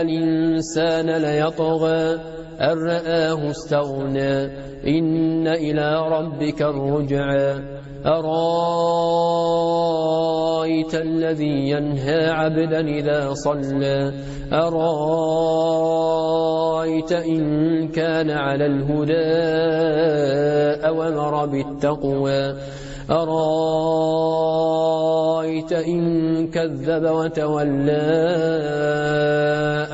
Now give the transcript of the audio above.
الإنسان ليطغى أن رآه استغنى إن إلى ربك الرجعى. أرأيت الذي ينهى عبدا إذا صلى؟ أرأيت إن كان على الهدى أومر بالتقوى؟ أرأيت إن كذب وتولى